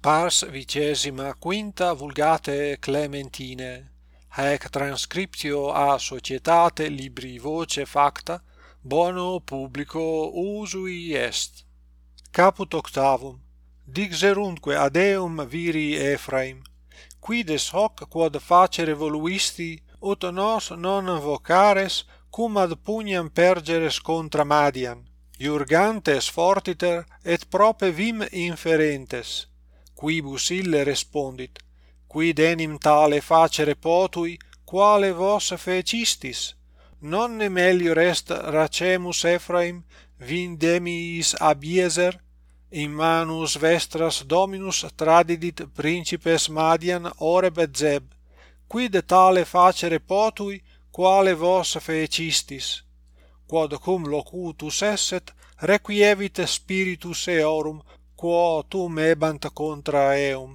pars vicesima quinta vulgate Clementine, haec transcriptio a societate libri voce facta, bono publico usui est. Caput octavum. Dixeruntque ad eum viri Ephraim, quides hoc quod facere voluisti, ut nos non vocares, cum ad pugnam pergeres contra Madian, iurgantes fortiter et prope vim inferentes, quibus ille respondit quid enim tale facere potui quale vos fecistis? Nonne melior est racemus Ephraim vindemiis abieser in manus vestras dominus tradidit principes Madian Oreb et Zeb. Quid tale facere potui quale vos fecistis? Quod cum locutus esset requievit spiritus eorum quo tum ebant contra eum.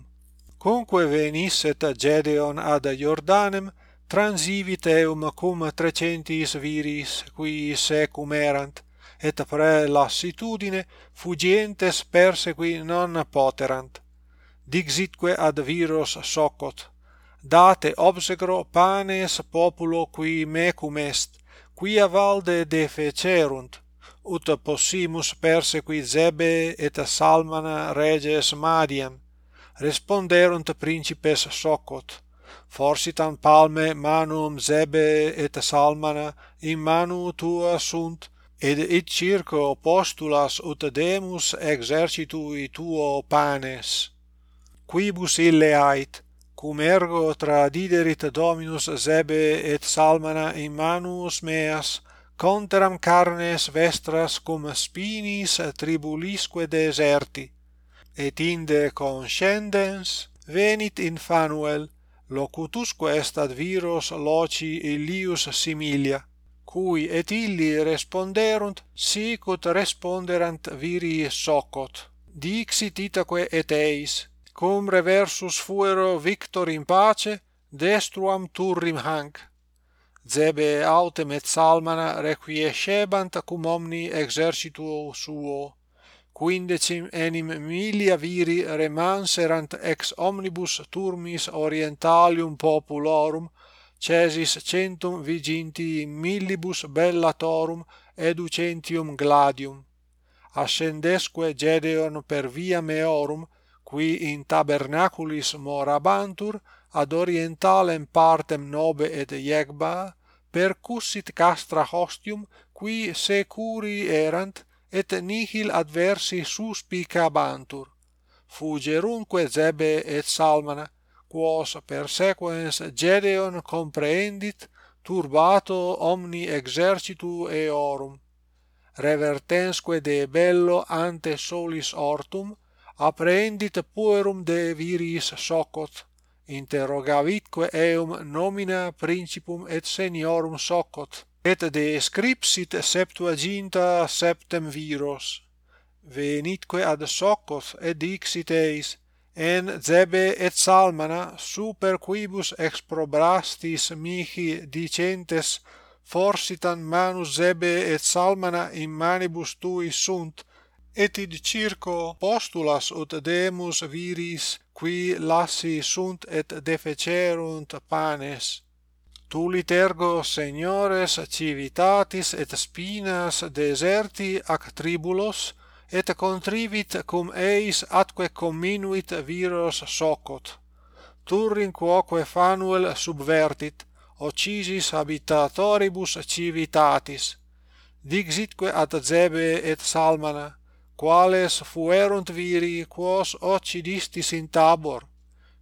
Conque venisset Gedeon ad Jordanem transivit eum cum trecentis viris qui secum erant et pre lassitudine fugientes persequi non poterant. Dixitque ad viros socot date obsecro panes populo qui mecum est quia valde defecerunt ut possimus persequi Zebe et Salmana reges Madian responderunt principes Socot. Forsitan palme manum Zebe et Salmana in manu tua sunt ed id circo postulas ut demus exercitui tuo panes. Quibus ille ait cum ergo tradiderit Dominus Zebe et Salmana in manus meas Contram carnes vestras cum spinis tribulisque deserti, et inde conscendens venit infanuel, locutusque est ad viros loci illius similia, cui et illi responderunt sicut responderant viri socot. Dixit itaque et eis, cum reversus fuero victor in pace, destruam turrim hanc zebe autem et salmana requiescebant cum omni exercituo suo quindecim enim milia viri remanserant ex omnibus turmis orientalium populorum cesis centum viginti millibus bellatorum educentium gladium. Ascendesque Gedeon per via meorum qui in tabernaculis morabantur ad orientalem partem nobe et iegba percussit castra hostium qui securi erant et nihil adversi suspicabantur fugerunque zebe et salmana quos persequens gedeon comprehendit turbato omni exercitu eorum. Revertensque de bello ante solis hortum apprehendit puerum de viris socot interrogavitque eum nomina principum et seniorum soccot et descripsit septuaginta septem viros. Venitque ad Socoth et dixit eis en Zebe et Salmana super quibus exprobrastis mihi dicentes forsitan manus Zebe et Salmana in manibus tui sunt et id circo postulas ut demus viris qui lassi sunt et defecerunt panes. Tu litergo, Seniores, civitatis et spinas deserti ac tribulos, et contrivit cum eis atque comminuit viros socot. Turrin quoque fanuel subvertit, occisis habitatoribus civitatis. Dixitque ad Zebe et Salmana, quales fuerunt viri quos occidistis in tabor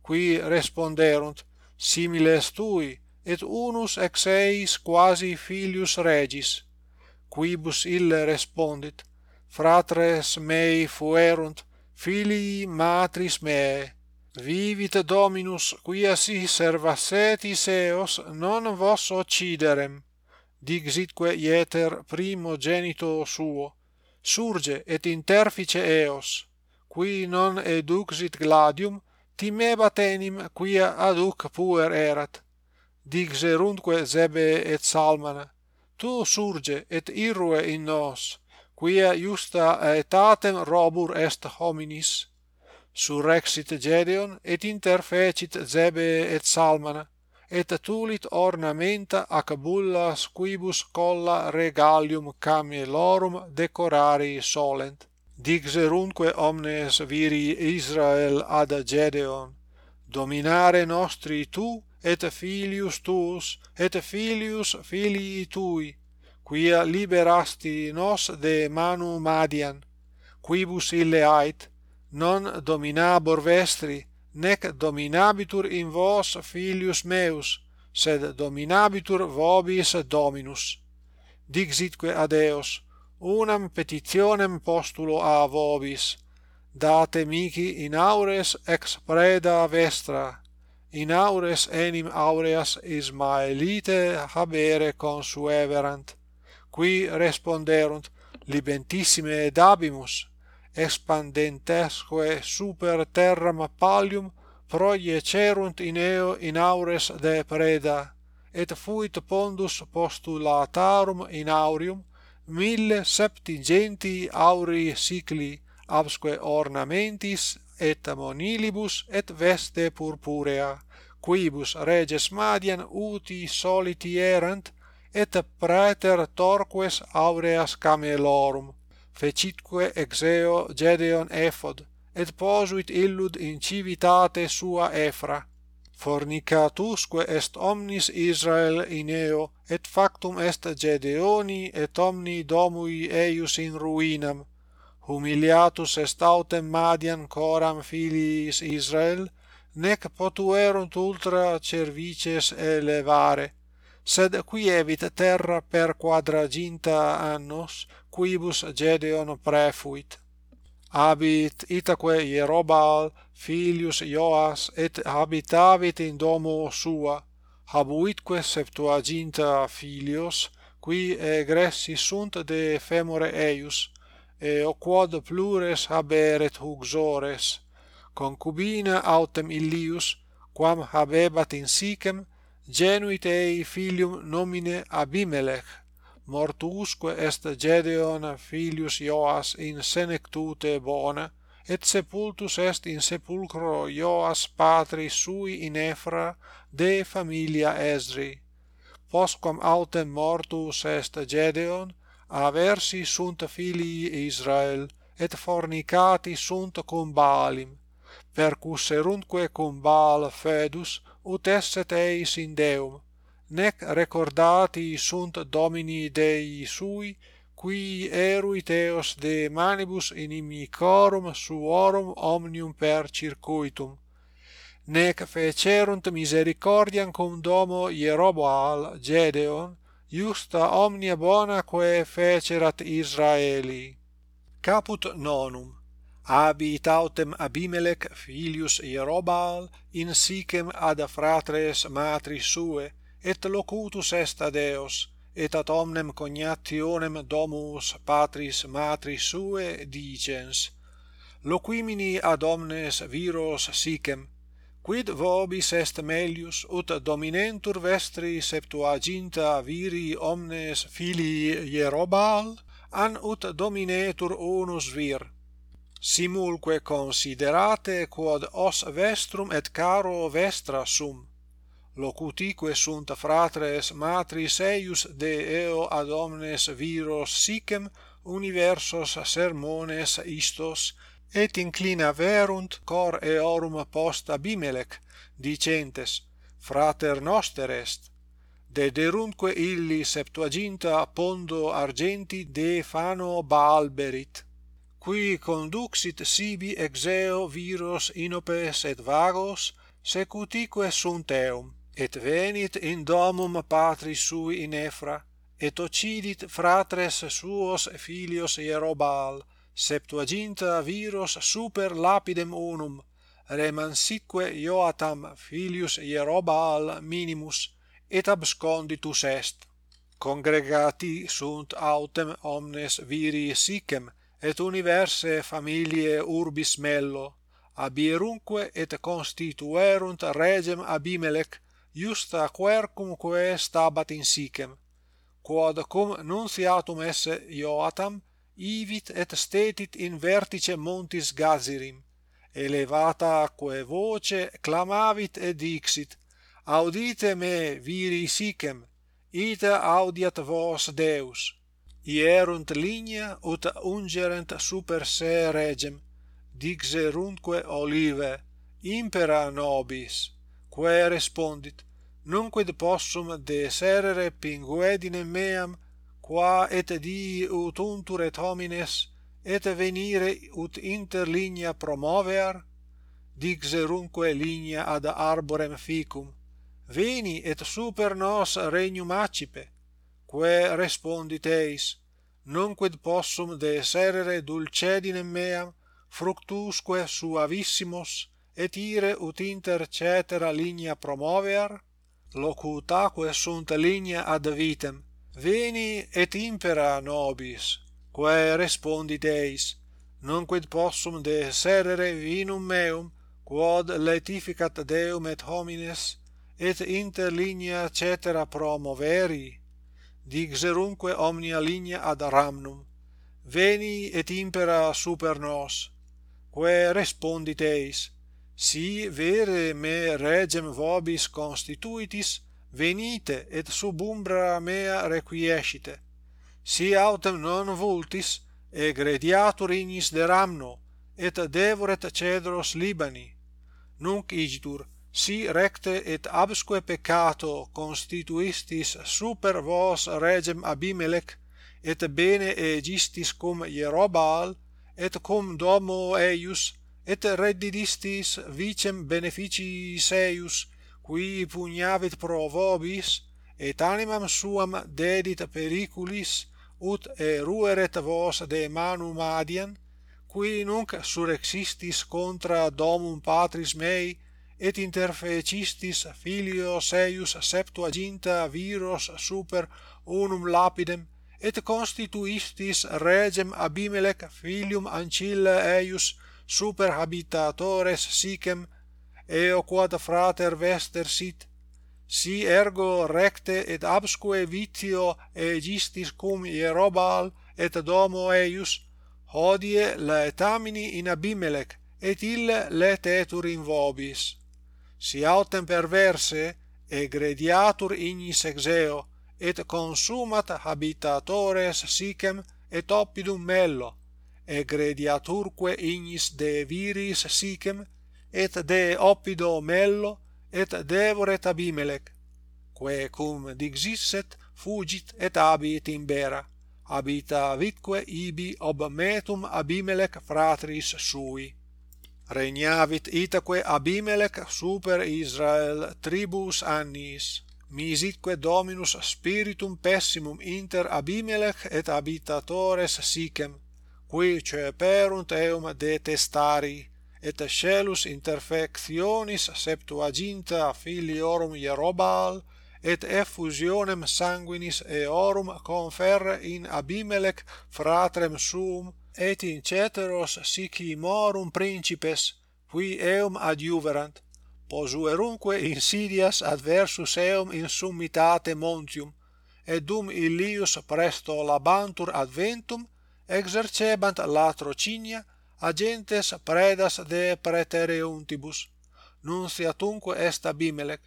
qui responderunt similes tui et unus ex eis quasi filius regis quibus ille respondit fratres mei fuerunt filii matris meae vivit dominus quia si servassetis eos non vos occiderem dixitque ieter primo genito suo surge et interfice eos qui non eduxit gladium timebat enim quia aduc puer erat. Dixerunque zebe et salmana tu surge et irrue in nos quia justa aetatem robur est hominis. Surrexit gedeon et interfecit zebe et salmana et tulit ornamenta ac bullas quibus colla regalium camelorum decorari solent. Dixerunque omnes viri Israel ad Gedeon dominare nostri tu et filius tuus et filius filii tui quia liberasti nos de manu Madian quibus ille ait non dominabor vestri nec dominabitur in vos filius meus sed dominabitur vobis dominus. Dixitque ad eos unam petitionem postulo a vobis date mihi in aures ex preda vestra in aures enim aureas Ismaelite habere consueverant qui responderunt libentissime dabimus expandentesque super terram pallium proiecerunt in eo in aures de preda et fuit pondus postulatarum in aureum mille septingenti auri sicli absque ornamentis et monilibus et veste purpurea quibus reges madian uti soliti erant et praeter torques aureas camelorum fecitque exeo Gedeon ephod, et posuit illud in civitate sua Ephra Fornicatusque est omnis Israel in eo, et factum est Gedeoni et omni domui eius in ruinam. Humiliatus est autem Madian coram filiis Israel, nec potuerunt ultra cervices elevare sed qui evit terra per quadraginta annos quibus Gedeon prefuit. Habit itaque Jerobal filius Joas et habitavit in domo sua habuitque septuaginta filios qui egressi sunt de femore eius et quod plures haberet uxores concubina autem illius quam habebat in sicem genuit ei filium nomine Abimelech, mortuusque est Gedeon filius Joas in senectute bona, et sepultus est in sepulcro Joas patri sui in Ephra de familia Esri. Postquam autem mortus est Gedeon, aversi sunt filii Israel, et fornicati sunt cum Baalim, percusserunque cum Baal fedus ut esset eis in Deum, nec recordati sunt Domini Dei sui, qui eruit eos de manibus inimicorum suorum omnium per circuitum, nec fecerunt misericordiam cum domo Ieroboal Gedeon, justa omnia bona quae fecerat Israeli. Caput nonum Abit autem Abimelech filius Jerobal in sicem ad fratres matris sue et locutus est ad eos et ad omnem cognationem domus patris matris sue dicens loquimini ad omnes viros sicem quid vobis est melius ut dominentur vestri septuaginta viri omnes filii Jerobal an ut dominetur unus vir simulque considerate quod os vestrum et caro vestra sum. Locutique sunt fratres matris eius de eo ad omnes viros sicem universos sermones istos et inclina verunt cor eorum post abimelec dicentes frater noster est. De derunque illi septuaginta pondo argenti de fano balberit qui conduxit sibi exeo viros inopes et vagos secutique sunt eum et venit in domum patris sui in Efra et occidit fratres suos filios Ierobal septuaginta viros super lapidem unum remansitque Joatam filius Ierobal minimus et absconditus est. Congregati sunt autem omnes viri sicem et universe familiae urbis mello abierunque et constituerunt regem Abimelech iusta quercumque stabat in sicem quod cum nunciatum esse Joatam ivit et stetit in vertice montis Gazirim elevata quae voce clamavit et dixit audite me viri sicem ita audiat vos Deus hierunt linea ut ungerent super se regem dixerunque olive impera nobis quae respondit nunquid possum deserere pinguedine meam qua et dii ut untur et homines et venire ut inter linea promovear? Dixerunque linea ad arborem ficum veni et super nos regnum accipe quae respondit eis non quid possum deserere dulcedinem meam fructusque suavissimus et ire ut inter cetera linea promovear? Locutaque sunt linea ad vitem. Veni et impera nobis quae respondit eis non quid possum deserere vinum meum quod laetificat deum et homines et inter linea cetera promoveri? digerunque omnia linea ad Ramnum veni et impera super nos, quae respondit eis si vere me regem vobis constituitis, venite et sub umbra mea requiescite. Si autem non vultis, egrediatur ignis de Ramno, et devoret cedros Libani. Nunc igitur, si recte et absque peccato constituistis super vos regem Abimelech et bene egistis cum Jerobal et cum domo eius et reddidistis vicem beneficiis eius qui pugnavit pro vobis et animam suam dedit periculis ut erueret vos de manum adian qui nunc surexistis contra domum patris mei et interfecistis filios eius septuaginta viros super unum lapidem et constituistis regem Abimelec filium Ancilla eius super habitatores sicem eo quod frater vester sit. Si ergo recte et absque vitio egistis cum Jerobal et domo eius hodie laetamini in Abimelec et ille laetetur in vobis si autem perverse egrediatur ignis exeo et consumat habitatores sicem et oppidum mello egrediaturque ignis de viris sicem et de oppido mello et devoret abimelec quae cum digisset fugit et habit in bera habita vitque ibi ob metum abimelec fratris sui. Regnavit itaque Abimelech super Israel tribus annis, misitque Dominus spiritum pessimum inter Abimelech et habitatores Sichem, qui ceperunt eum detestari, et scelus interfectionis septuaginta filiorum Jerobal, et effusionem sanguinis eorum conferre in Abimelech fratrem suum, et in ceteros sic morum principes qui eum adjuverant posuerunque insidias adversus eum in summitate montium et dum illius presto labantur adventum exercebant latrocinia agentes predas de pretereuntibus nunciatunque est Abimelec.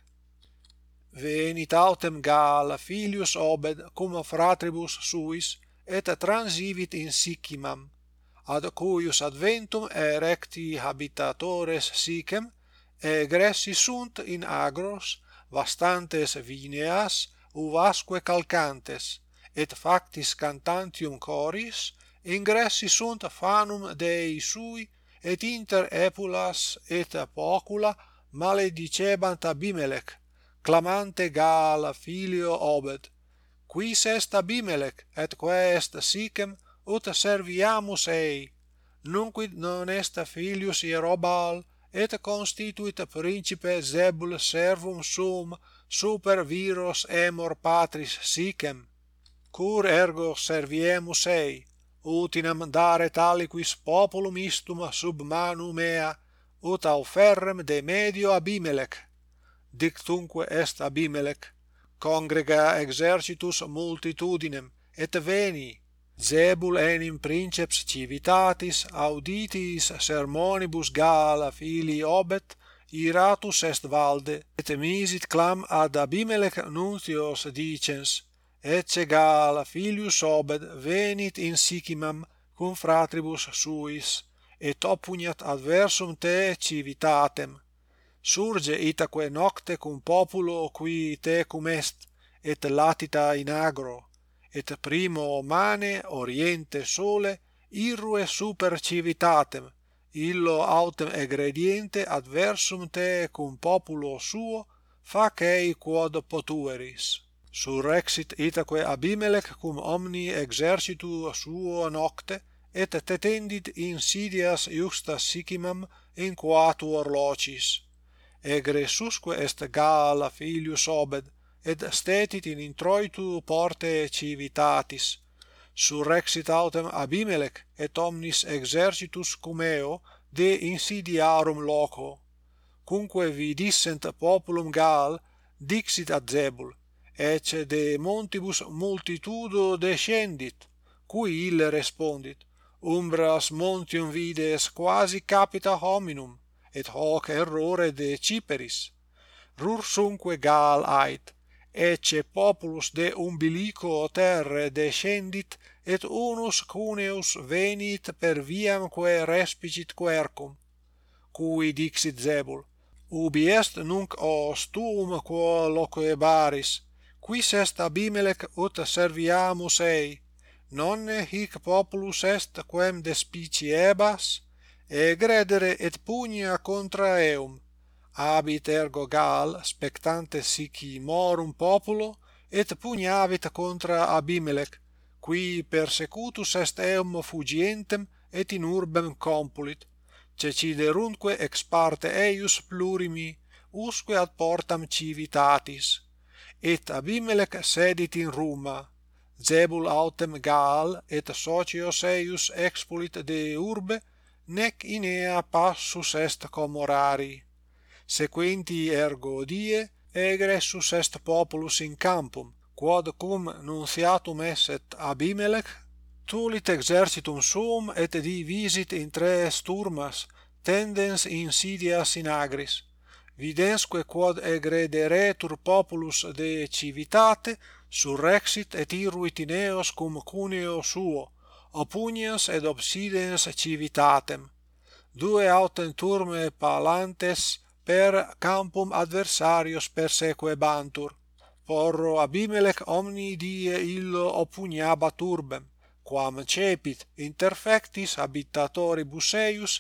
Venit autem gal filius Obed cum fratribus suis et transivit in Sicimam ad cuius adventum erecti habitatores sicem egressi sunt in agros vastantes vineas uvasque calcantes et factis cantantium coris ingressi sunt fanum dei sui et inter epulas et pocula maledicebant abimelech clamante gal filio obed quis est abimelech et quae est sicem ut serviamus ei. Nunquid non est filius Ierobal et constituit principe Zebul servum sum super viros emor patris sicem. Cur ergo serviemus ei utinam dare taliquis populum istum sub manu mea ut auferrem de medio Abimelec. Dictunque est Abimelec congrega exercitus multitudinem et veni Zebul enim princeps civitatis auditis sermonibus Gala filii Obet iratus est valde et misit clam ad Abimelech nuntios dicens ecce Gala filius Obed venit in Sicimam cum fratribus suis et opugnat adversum te civitatem. Surge itaque nocte cum populo qui tecum est et latita in agro et primo mane oriente sole irrue super civitatem illo autem egrediente adversum te cum populo suo fac ei quod potueris. Surrexit itaque abimelech cum omni exercitu suo nocte et tetendit insidias iusta sicimam in quatuor locis. Egressusque est gala filius Obed et stetit in introitu porte civitatis. Surrexit autem abimelech et omnis exercitus cum eo de insidiarum loco cumque vidissent populum Gal dixit ad Zebul ecce de montibus multitudo descendit cui ille respondit umbras montium vides quasi capita hominum et hoc errore de Ciperis. Rursumque Gal ait ecce populus de umbilico terre descendit et unus cuneus venit per viam quae respicit quercum cui dixit Zebul ubi est nunc os tuum quo loquebaris quis est Abimelech ut serviamus ei? Nonne hic populus est quem despiciebas egredere et pugna contra eum habit ergo Gal spectante sic morum populo et pugnavit contra Abimelech qui persecutus est eum fugientem et in urbem compulit ceciderunque ex parte eius plurimi usque ad portam civitatis. Et Abimelech sedit in Ruma Zebul autem Gaal et socios eius expulit de urbe nec inea passus est comorari sequenti ergo die egressus est populus in campum quod cum nunciatum esset Abimelech tulit exercitum suum et divisit in tres turmas tendens insidias in agris vidensque quod egrederetur populus de civitate surrexit et irruit in eos cum cuneo suo opunias et obsidens civitatem. Due autem turme palantes per campum adversarios persequebantur porro abimelech omni die illo opugnaba turbem quam cepit interfectis habitatoribus eius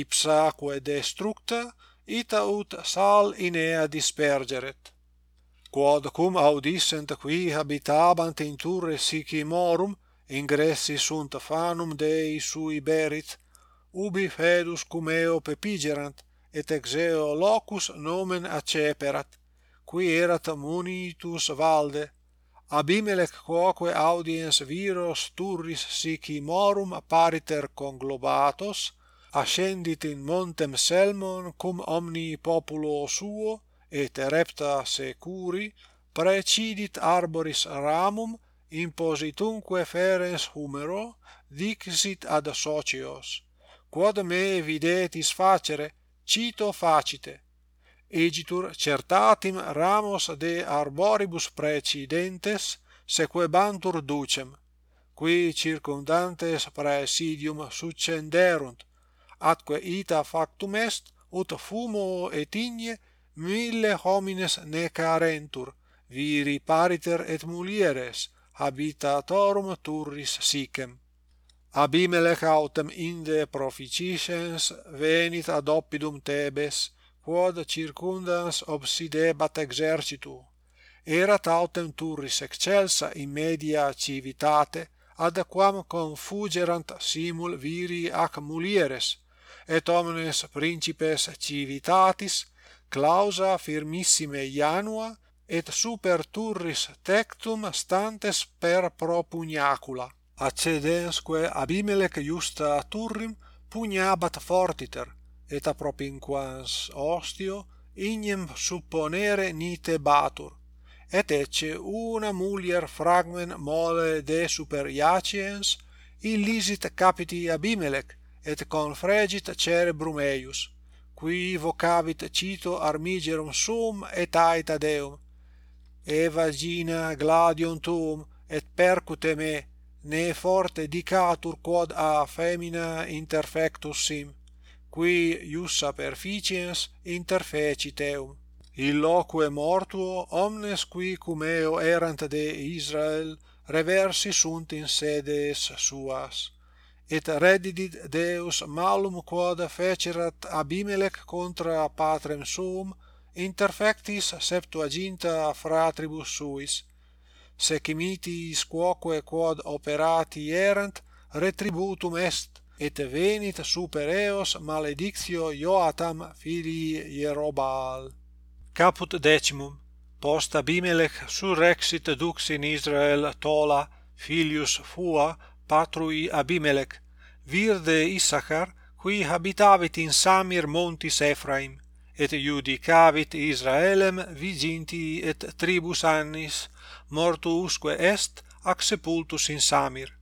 ipsaque destructa ita ut sal inea dispergeret. Quod cum audissent qui habitabant in turre sicimorum ingressi sunt fanum dei sui berit ubi fedus cum eo pepigerant et ex eo locus nomen acceperat, qui erat munitus valde, Abimelec quoque audiens viros turris sici morum pariter conglobatos, ascendit in montem Selmon cum omni populo suo, et repta securi, precidit arboris ramum, impositunque ferens humero, dixit ad socios, quod me videtis facere, cito facite. Egitur certatim ramos de arboribus precidentes sequebantur ducem qui circundantes praesidium succenderunt atque ita factum est ut fumo et igne mille homines ne carentur viri pariter et mulieres habitatorum turris sicem. Abimelech autem inde proficiscens venit ad oppidum Tebes, quod circundans obsidebat exercitu. Erat autem turris excelsa in media civitate, ad quam confugerant simul viri ac mulieres, et omnes principes civitatis clausa firmissime janua et super turris tectum stantes per propugnacula accedensque Abimelech iusta Turrim pugnabat fortiter, et apropinquans ostio ignem supponere nite batur, et ecce una mulier fragmen mole de super iaciens illisit capiti Abimelech, et confregit cerebrum eius, qui vocavit cito armigerum sum et aita Deum, e vagina gladium tuum, et percute me, ne forte dicatur quod a femina interfectus sim qui iussa perficiens interfecit eum illoque mortuo omnes qui cum eo erant de Israel reversi sunt in sedes suas et reddidit Deus malum quod fecerat Abimelech contra patrem suum interfectis septuaginta fratribus suis secimitis quoque quod operati erant retributum est et venit super eos maledictio Joatam filii Jerobal. Caput decimum post Abimelech surrexit dux in Israel Tola filius Fua patrui Abimelech vir de Issachar qui habitavit in Samir montis Ephraim et iudicavit Israelem viginti et tribus annis, mortuusque est ac sepultus in Samir.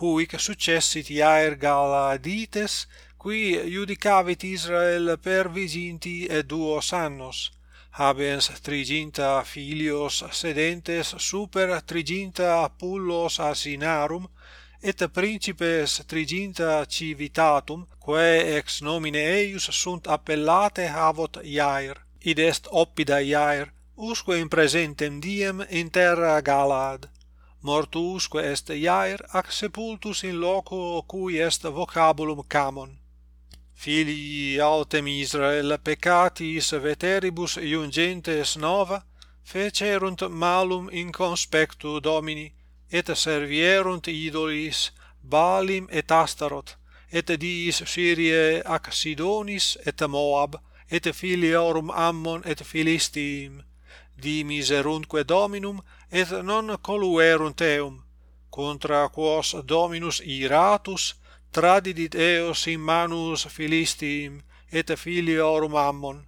Huic successit Iaer Galadites, qui iudicavit Israel per viginti et duos annos, habens triginta filios sedentes super triginta pullos asinarum, et principes triginta civitatum quae ex nomine eius sunt appellate havot iaer id est oppida iaer usque in presentem diem in terra Galad. Mortuusque est iaer ac sepultus in loco cui est vocabulum Camon. Filii autem Israel peccatis veteribus iungentes nova fecerunt malum in conspectu Domini et servierunt idolis Balim et Astaroth et diis Syriae ac Sidonis et Moab et filiorum Ammon et Philistiim dimiserunque Dominum et non coluerunt eum contra quos Dominus iratus tradidit eos in manus Philistim et filiorum Ammon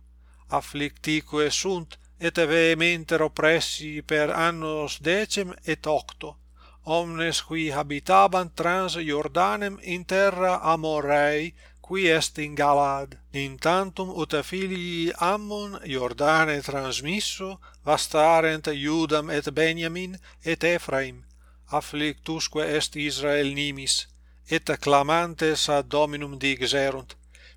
afflictique sunt et vehementer oppressi per annos decem et octo omnes qui habitabant trans Jordanem in terra Amorei, qui est in Galad. In tantum ut filii Ammon Jordane transmisso vastarent Iudam et Beniamin et Ephraim, afflictusque est Israel nimis, et clamantes ad Dominum digerunt,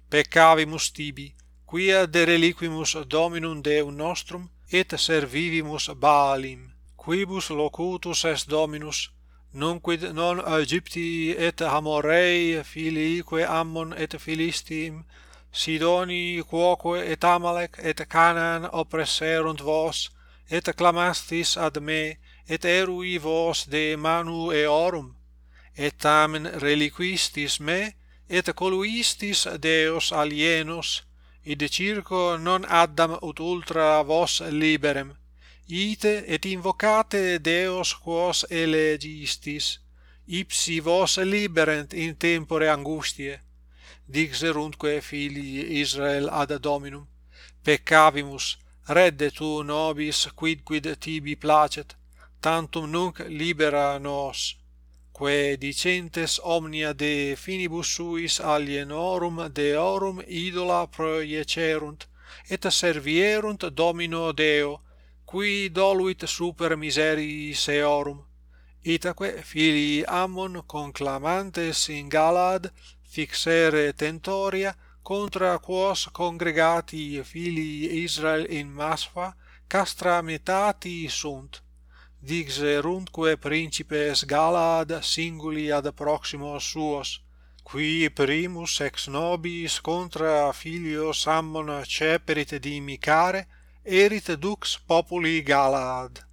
peccavimus tibi, quia dereliquimus Dominum Deum nostrum, et servivimus Baalim. Quibus locutus est Dominus, nunquid non Aegypti et Amorei filiique Ammon et Philistim, Sidoni quoque et Amalek et Canaan oppresserunt vos, et clamastis ad me, et erui vos de manu eorum, et tamen reliquistis me, et coluistis deos alienos, id circo non addam ut ultra vos liberem, ite et invocate Deos quos elegistis, ipsi vos liberent in tempore angustiae, dixeruntque filii Israel ad Dominum, peccavimus, redde tu nobis quidquid tibi placet, tantum nunc libera nos, quae dicentes omnia de finibus suis alienorum deorum idola proiecerunt, et servierunt Domino Deo, qui doluit super miseri seorum. Itaque filii ammon conclamantes in Galad fixere tentoria contra quos congregati filii Israel in Masfa castramitati sunt. Dixeruntque principes Galad singuli ad proximos suos qui primus ex nobis contra filios ammon ceperit dimicare erit dux populi Galad.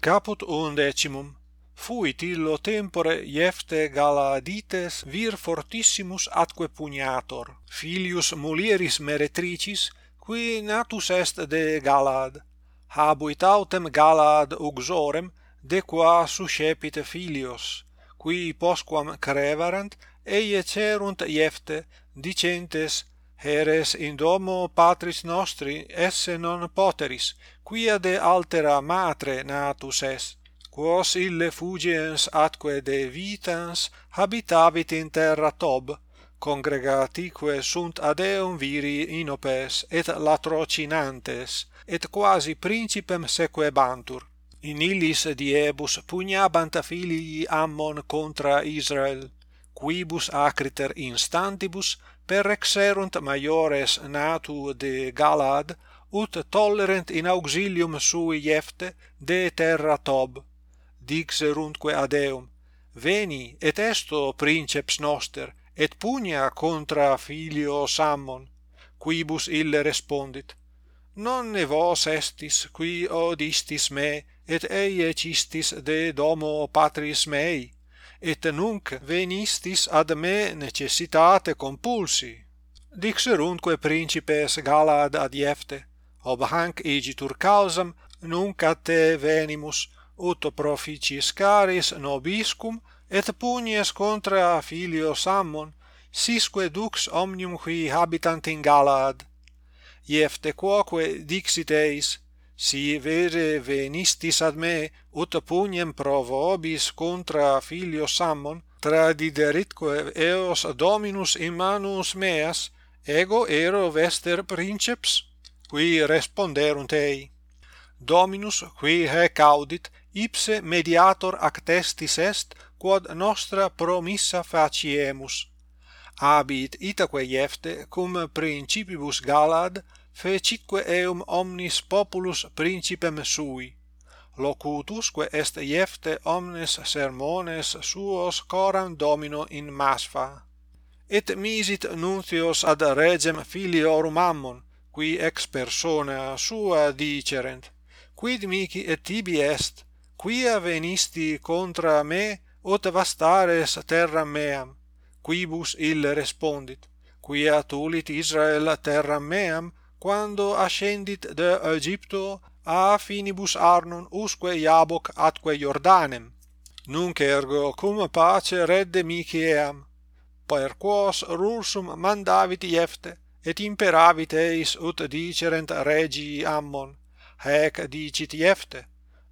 Caput undecimum. Fuit illo tempore Iefte Galadites vir fortissimus atque pugnator, filius mulieris meretricis, qui natus est de Galad. Habuit autem Galad uxorem, de qua suscepit filios, qui posquam crevarant, eie cerunt Iefte, dicentes heres in domo patris nostri esse non poteris quia de altera matre natus es, quos ille fugiens atque de vitans habitavit in terra tob congregatique sunt ad eum viri inopes et latrocinantes et quasi principem sequebantur in illis diebus pugnabant filii ammon contra Israel quibus acriter instantibus per exerunt maiores natu de Galad, ut tollerent in auxilium sui Jefte de terra Tob. dixeruntque ad eum, Veni, et esto princeps noster, et pugna contra filio Sammon. Quibus ille respondit, non ne vos estis, qui odistis me, et eie cistis de domo patris mei et nunc venistis ad me necessitate compulsi Dixeruntque principes Galad adiefte ob hanc igitur causam nunc a te venimus ut proficiscaris nobiscum et punies contra filio Sammon sisque dux omnium qui habitant in Galad. Iefte quoque dixit eis si vere venistis ad me ut pugnem proobis contra filio sammon tradideritque eos dominus in manus meas ego ero vester princeps? Qui responderunt ei. Dominus qui hac audit ipse mediator ac testis est quod nostra promissa faciemus. Habit itaque iefte cum principibus galad fecitque eum omnis populus principem sui. Locutusque est iefte omnes sermones suos coram domino in masfa. Et misit nuncios ad regem filiorum ammon qui ex persona sua dicerent quid mihi et tibi est? Quia venisti contra me ut vastares terram meam? Quibus ille respondit quia tulit israel terram meam quando ascendit de Egypto a finibus Arnon usque Iaboc atque Jordanem. Nunc ergo cum pace redde Miceam per quos rursum mandavit Iefte et imperavit eis ut dicerent regi Ammon. Haec dicit Iefte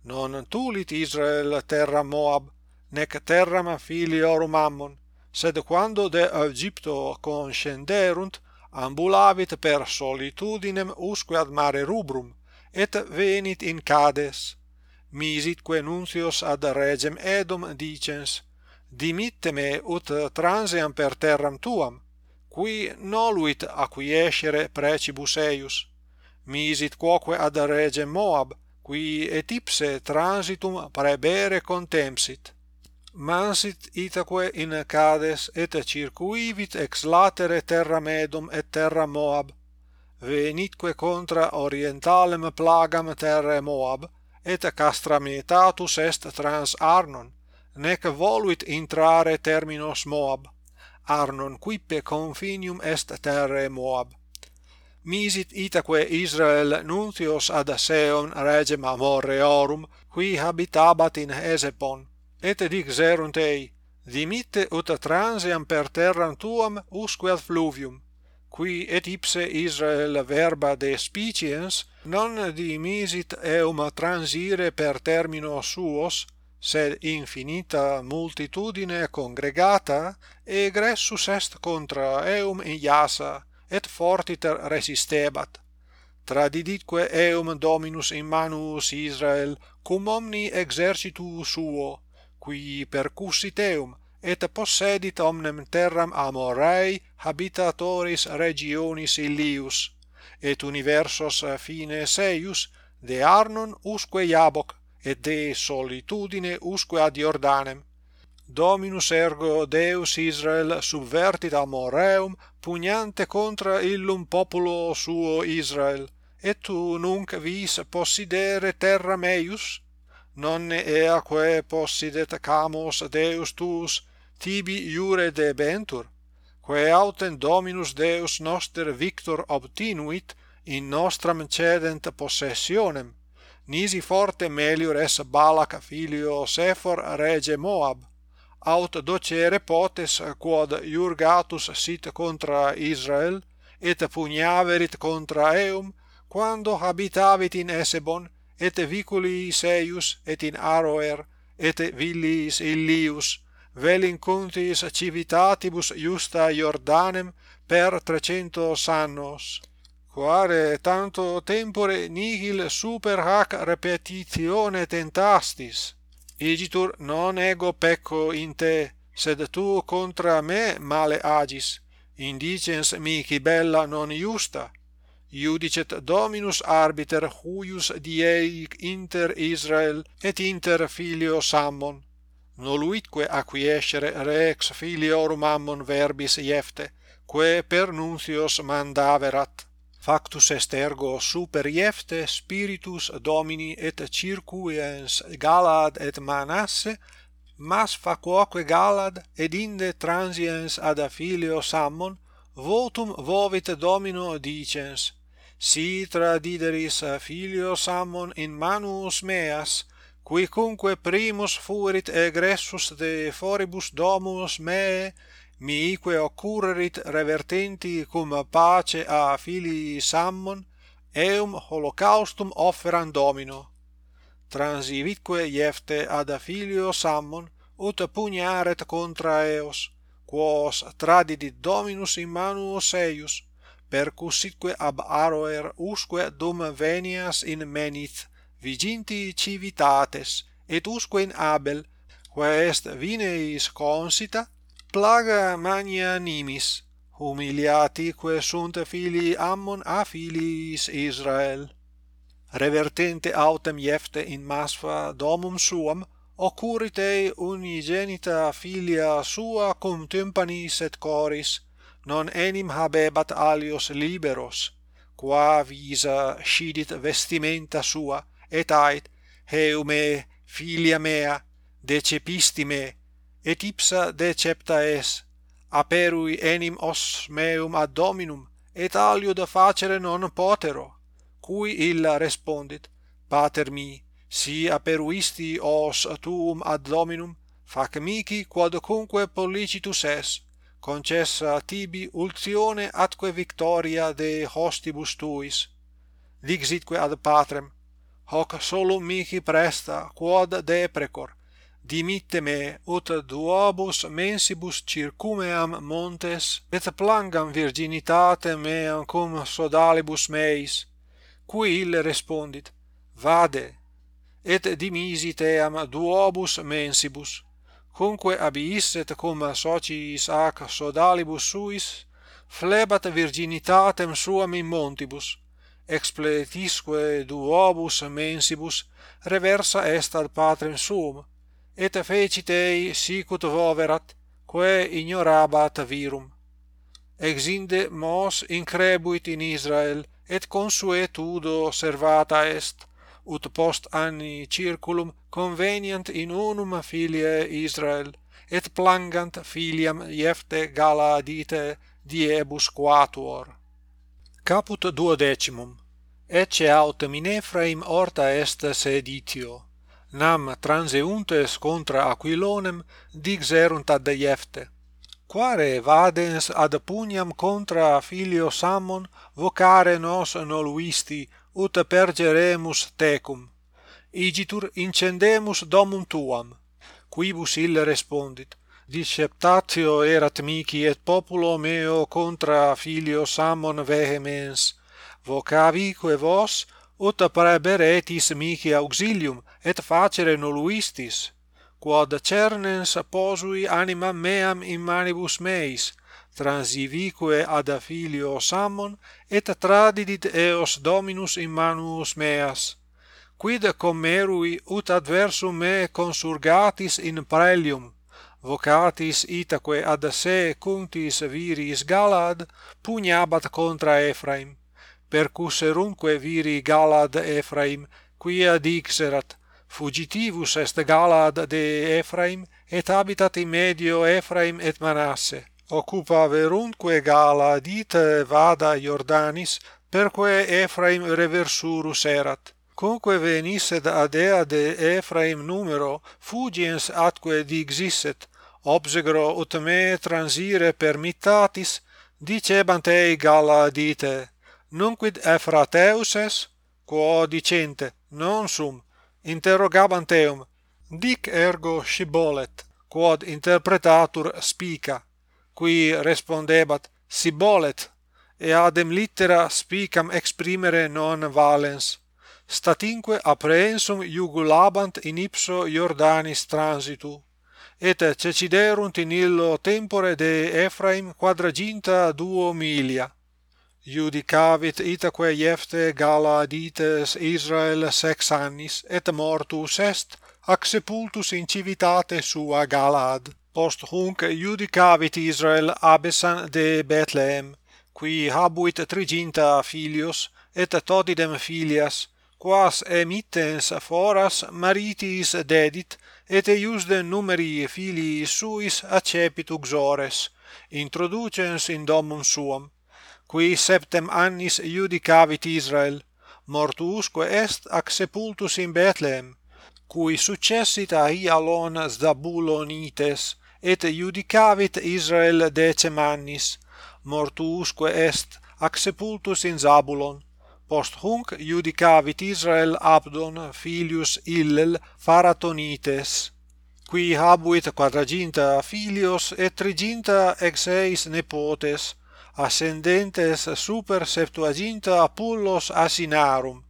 non tulit Israel terra Moab nec terram filiorum Ammon sed quando de Egypto conscenderunt ambulavit per solitudinem usque ad mare rubrum et venit in Cades. Misitque nuncios ad regem Edom dicens dimitte me ut transeam per terram tuam qui noluit acquiescere precibus eius. Misit quoque ad regem Moab qui et ipse transitum prebere contempsit mansit itaque in Cades et circuivit ex latere terra Medum et terra Moab venitque contra orientalem plagam terrae Moab et castramitatus est trans Arnon nec voluit intrare terminos Moab Arnon quippe confinium est terrae Moab. Misit itaque Israel nuntios ad Seon regem Amorreorum qui habitabat in Hesepon et dixerunt ei dimitte ut transeam per terram tuam usque ad fluvium qui et ipse Israel verba de spiciens non dimisit eum transire per termino suos sed infinita multitudine congregata egressus est contra eum in iasa et fortiter resistebat. Tradiditque eum dominus in manus Israel cum omni exercitu suo qui percussit eum et possedit omnem terram amorei habitatoris regionis Illius et universos fine eius de Arnon usque Iaboc et de solitudine usque ad Iordanem. Dominus ergo Deus Israel subvertit amoreum pugnante contra illum populo suo Israel et tu nunc vis possidere terra meius non eaque possidet camos Deus tuus, tibi iure debentur, quae autem Dominus Deus noster victor obtinuit in nostram cedent possessionem, nisi forte melior es Balak filio Sefor rege Moab, aut docere potes quod iurgatus sit contra Israel, et pugnaverit contra eum, quando habitavit in Esebon, et viculis eius et in aroer et villis illius vel incuntis civitatibus iusta Iordanem per 300 annos quare tanto tempore nihil super hac repetitione tentastis. Igitur non ego pecco in te sed tu contra me male agis indicens mihi bella non iusta iudicet dominus arbiter huius diei inter Israel et inter filio Sammon. Noluitque acquiescere rex filiorum Ammon verbis Iefte quae per nuncios mandaverat. Factus est ergo super Iefte spiritus domini et circuiens Galad et Manasse mas facuoque Galad ed inde transiens ad filio Sammon votum vovit domino dicens si tradideris eh, filios ammon in manus meas quicunque primus fuerit egressus de foribus domus meae miique occurrerit revertenti cum pace a filii sammon eum holocaustum offeram domino. Transivitque iefte ad filio sammon ut pugnaret contra eos quos tradidit dominus in manu eius percussitque ab aroer usque dum venias in menith viginti civitates et usque in abel quae est vineis consita plaga magna nimis humiliati quae sunt filii ammon a filiis Israel. Revertente autem Iefte in Masfa domum suam occurrit ei unigenita filia sua contemporanis et coris non enim habebat alios liberos qua visa scidit vestimenta sua et ait heu me filia mea decepisti me et ipsa decepta es aperui enim os meum ad dominum et alio da facere non potero cui illa respondit pater mi si aperuisti os tuum ad dominum fac mihi quodcunque pollicitus es concessa tibi ultione atque victoria de hostibus tuis. Dixitque ad patrem hoc solum mihi presta quod deprecor dimitte me ut duobus mensibus circumeam montes et plangam virginitate meam cum sodalibus meis qui ille respondit vade et dimisi team duobus mensibus cumque abiisset cum sociis ac sodalibus suis, flebat virginitatem suam in montibus, expletisque duobus mensibus reversa est ad patrem suum, et fecit ei sicut voverat, quae ignorabat virum. Exinde mos increbuit in Israel, et consuetudo servata est, ut post anni circulum conveniant in unum filiae Israel et plangant filiam Iefte Galaadite diebus quatuor. Caput duodecimum ecce autem in Ephraim orta est seditio nam transeuntes contra Aquilonem dixerunt ad Iefte. Quare vadens ad puniam contra filio Sammon vocare nos noluisti ut pergeremus tecum igitur incendemus domum tuam quibus ille respondit disceptatio erat mihi et populo meo contra filios ammon vehemens vocavique vos ut praeberetis mihi auxilium et facere noluistis. quod cernens posui animam meam in manibus meis transivique ad filio Sammon et tradidit eos Dominus in manus meas quid commerui ut adversum me consurgatis in praelium vocatis itaque ad se cuntis viris Galad pugnabat contra Ephraim percusserunque viri Galad Ephraim quia dixerat fugitivus est Galad de Ephraim et habitat in medio Ephraim et Manasse occupa verunque Galadite vada Jordanis perque Ephraim reversurus erat. Conque venisset ad adea de Ephraim numero, fugiens atque digxisset, obsegro ut me transire permittatis, dicebant ei Gala dite, nunquid Ephrateuses, quo dicente, non sum, interrogabant eum, dic ergo scibolet, quod interpretatur spica, qui respondebat, sibolet, eadem littera spicam exprimere non valens statinque appreensum iugulabant in ipso Iordanis transitu, et ceciderunt in illo tempore de Ephraim quadraginta duo milia. Judicavit itaque Iefte Galaadites Israel sex annis, et mortus est, ac sepultus in civitate sua Galaad. Post hunc judicavit Israel abesan de Bethlehem, qui habuit triginta filios, et totidem filias, quas emittens foras maritis dedit et iusdem numeri filii suis accepit uxores introducens in domum suum qui septem annis iudicavit Israel mortuusque est ac sepultus in Bethlehem cui successit a Ialon Zabulonites et iudicavit Israel decem annis mortuusque est ac sepultus in Zabulon post hunc judicavit Israel Abdon filius Illel Faratonites qui habuit quadraginta filios et triginta ex eis nepotes ascendentes super septuaginta Apollos Asinarum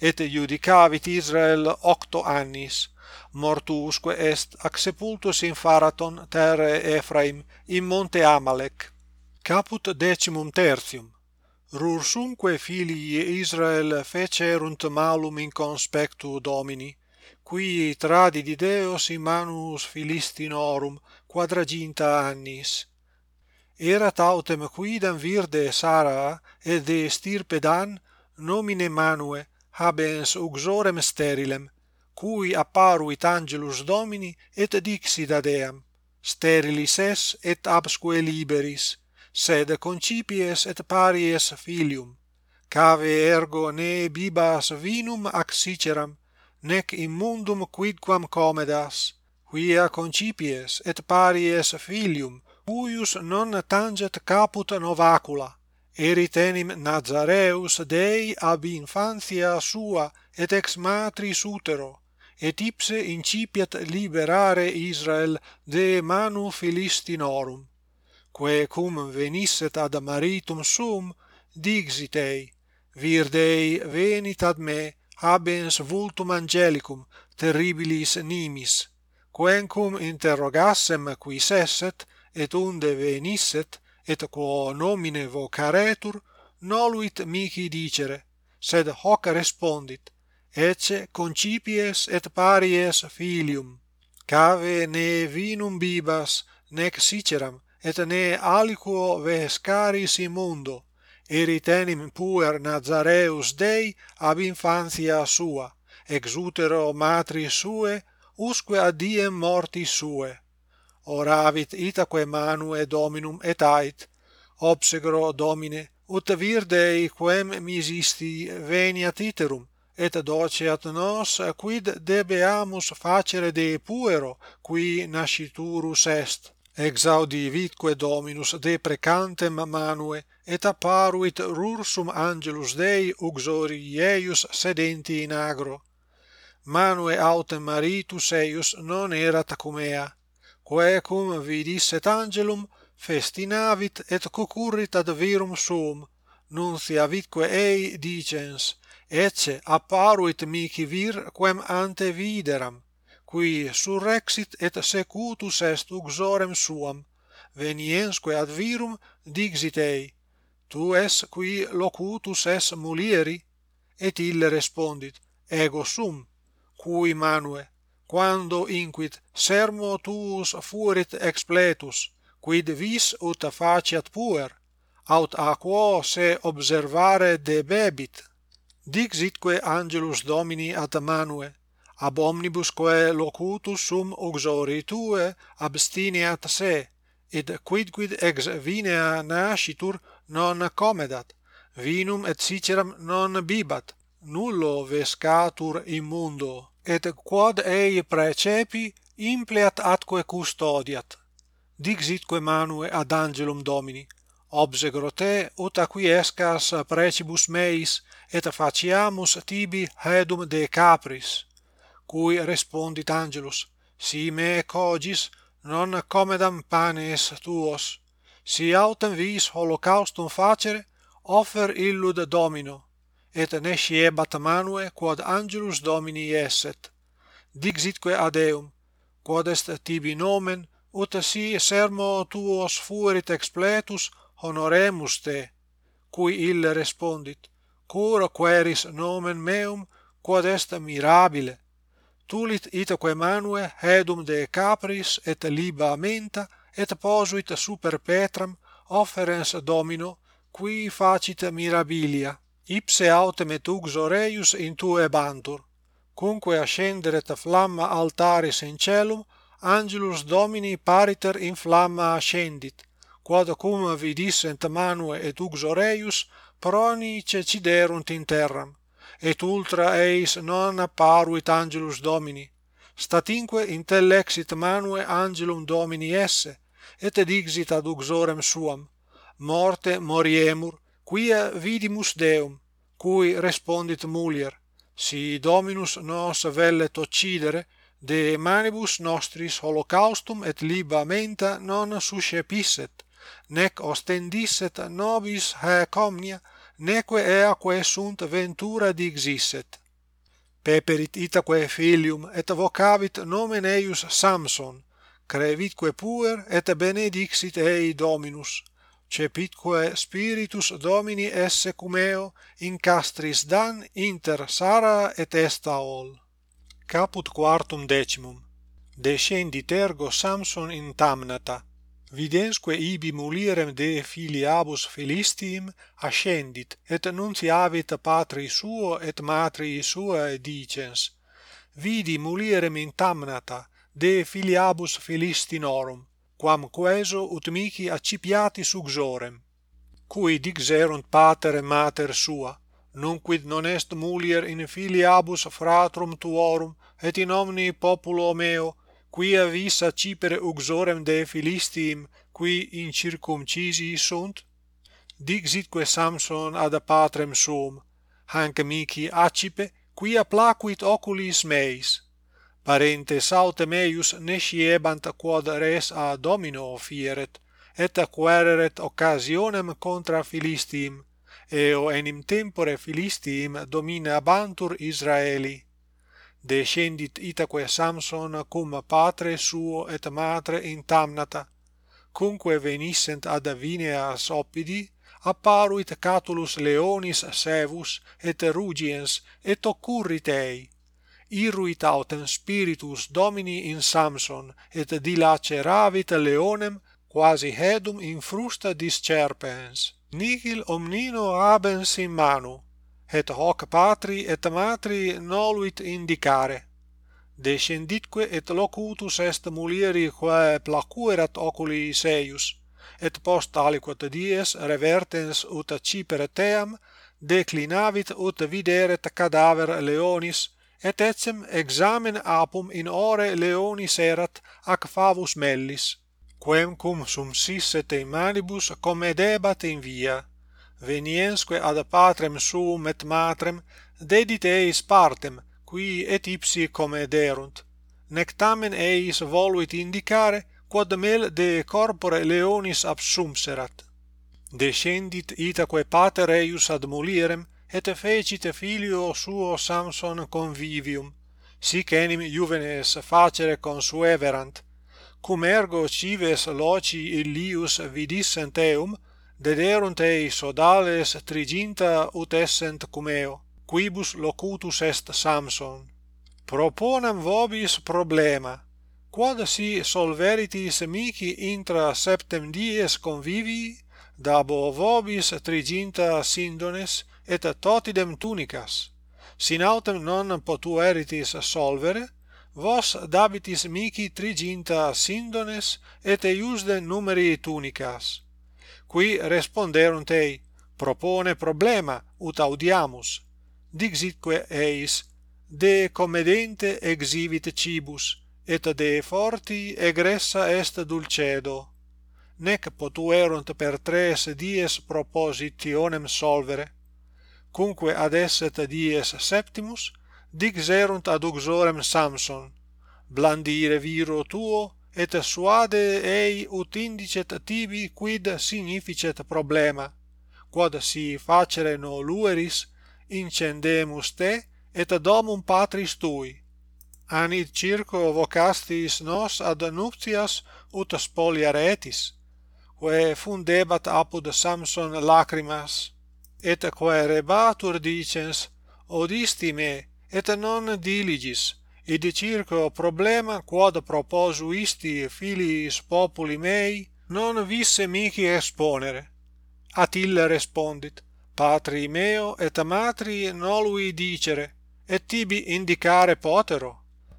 et judicavit Israel octo annis. Mortuusque est ac sepultus in Faraton terre Ephraim in monte Amalek. Caput decimum tertium. Rursunque filii Israel fecerunt malum in conspectu Domini, qui tradidi Deos in manus Filistinorum quadraginta annis. Erat autem quidam virde Sara, et de stirpe Dan nomine Manue habens uxorem sterilem, cui apparuit angelus Domini et dixit ad eam, sterilis es et absque liberis, sed concipies et paries filium, cave ergo ne bibas vinum ac siceram nec immundum quidquam comedas, quia concipies et paries filium, cuius non tanget caput novacula, erit enim Nazareus Dei ab infantia sua et ex matris utero, et ipse incipiat liberare Israel de manu Filistinorum quae cum venisset ad maritum sum dixit ei virdei venit ad me habens vultum angelicum terribilis nimis quencum interrogassem quis esset et unde venisset et quo nomine vocaretur noluit mihi dicere sed hoc respondit ecce concipies et paries filium cave ne vinum bibas nec siceram et ne aliquo vescaris immundo, eritenim puer Nazareus Dei ab infantia sua, ex utero matris sue, usque ad diem mortis sue. Oravit itaque manue Dominum et ait, obsegro Domine, ut vir Dei quem misisti veniat iterum, et doceat nos quid debeamus facere de puero, qui nasciturus est Exaudi vitque Dominus de precantem manue et apparuit rursum angelus Dei uxori eius sedenti in agro. Manue autem maritus eius non erat acumea quaecum vidis et angelum festinavit et cucurrit ad virum suum nunciavitque ei dicens ecce apparuit mihi vir quem ante videram qui surrexit et secutus est uxorem suam, veniensque ad virum dixit ei, tu es qui locutus es mulieri? Et ille respondit, ego sum, cui manue, quando inquit sermo tuus fuerit expletus, quid vis ut faciat puer, aut a quo se observare debebit. Dixitque angelus Domini ad Manue, ab omnibus quae locutus sum uxori tue abstineat se id quidquid ex vinea nascitur non comedat vinum et siceram non bibat nullo vescatur immundo et quod ei precepi impleat atque custodiat. Dixitque manue ad angelum domini obsegro te ut acquiescas precibus meis et faciamus tibi hedum de capris cui respondit angelus si me cogis non comedam panes tuos. Si autem vis holocaustum facere offer illud domino et nesciebat manue quod angelus domini esset. Dixitque ad eum quod est tibi nomen ut si sermo tuos fuerit expletus honoremus te. Cui ille respondit cur queris nomen meum quod est mirabile tulit itaque manue hedum de capris et liba menta et posuit super petram offerens domino qui facit mirabilia ipse autem et uxoreius in tue bantur. Cumque ascenderet flamma altaris in celum angelus domini pariter in flamma ascendit quod cum vidissent manue et uxoreius proni ceciderunt in terram et ultra eis non apparuit angelus Domini. Statinque intellexit manue angelum Domini esse et edixit ad uxorem suam. Morte moriemur quia vidimus Deum cui respondit mulier si Dominus nos vellet occidere de manibus nostris holocaustum et libamenta non suscepisset nec ostendisset nobis haec omnia neque eaque sunt ventura digisset. Peperit itaque filium, et vocavit nomen eius Samson, crevitque puer, et benedixit ei Dominus, cepitque spiritus Domini esse cum eo in castris Dan inter Sara et Estaol. Caput quartum decimum. Descendit ergo Samson in Tamnata, vidensque ibi mulierem de filiabus Philistiim ascendit, et nuntiavit patri suo et matri suae dicens, vidi mulierem intamnata, de filiabus Philistinorum, quam queso ut mihi accipiati suxorem Cui dixerunt pater et mater sua, nunquid non est mulier in filiabus fratrum tuorum, et in omni populo meo, quia vis accipere uxorem de Philistiim, qui in circumcisi sunt? Dixitque Samson ad patrem suum, hanc mihi accipe, quia placuit oculis meis. Parentes autem eius nesciebant quod res a domino fieret, et acquereret occasionem contra Philistim eo enim tempore Philistim domine abantur Israeli descendit itaque Samson cum patre suo et matre in Tamnata. Cumque venissent ad Avineas oppidi apparuit Catulus leonis sevus et rugiens et occurrit ei. Irruit autem spiritus domini in Samson et dilaceravit leonem quasi hedum in frusta discerpens. Nihil omnino habens in manu et hoc patri et matri noluit indicare. Descenditque et locutus est mulieri quae placuerat oculi eius et post aliquot dies revertens ut cipere team declinavit ut videret cadaver leonis et ecem examen apum in ore leonis erat ac favus mellis quemcum sumsisset in manibus comedebat in via veniensque ad patrem suum et matrem dedit eis partem qui et ipsi comederunt nec tamen eis voluit indicare quod mel de corpore leonis absumserat. Descendit itaque pater eius ad mulierem et fecit filio suo Samson convivium sic enim juvenes facere consueverant. Cum ergo cives loci illius vidissent eum dederunt eis odales triginta ut essent cum eo, quibus locutus est Samson. proponam vobis problema, quod si solveritis mihi intra septem dies convivi, dabo vobis triginta sindones et totidem tunicas, sin autem non potueritis solvere, vos dabitis mihi triginta sindones et eiusde numeri tunicas qui responderunt ei propone problema ut audiamus dixitque eis de comedente exhibit cibus et de forti egressa est dulcedo. Nec potuerunt per tres dies propositionem solvere cumque ad esset dies septimus dixerunt ad uxorem Samson blandire viro tuo et suade ei ut indicet tibi quid significet problema? Quod si facere no lueris incendemus te et domum patris tui. Anid circo vocastis nos ad nuptias ut spoliaretis quae fundebat apud Samson lacrimas et quae rebatur dicens odisti me et non diligis id circo problema quod proposuisti filiis populi mei non visse mihi exponere at ille respondit patri meo et matri nolui dicere et tibi indicare potero.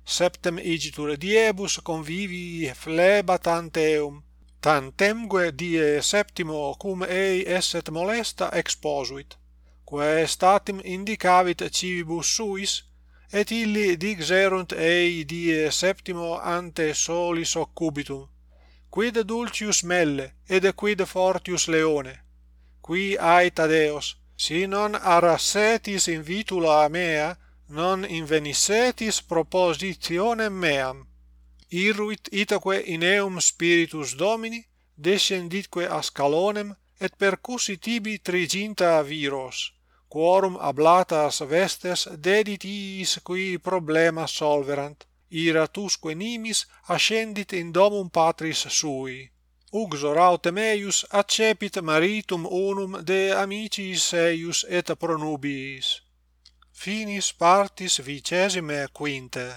Septem igitur diebus convivi flebat anteum tantemque die septimo cum ei esset molesta exposuit. Quae statim indicavit civibus suis et illi dixerunt ei die septimo ante solis occubitum quid dulcius melle et quid fortius leone qui ait adeos si non arassetis in vitula mea non invenissetis propositionem meam. Iruit itaque in eum spiritus domini descenditque a scalonem et percussi tibi triginta viros quorum ablatas vestes deditis qui problema solverant. Iratusque nimis ascendit in domum patris sui. Uxor aut meius accepit maritum unum de amicis eius et pronubiis finis partis vicesime quinta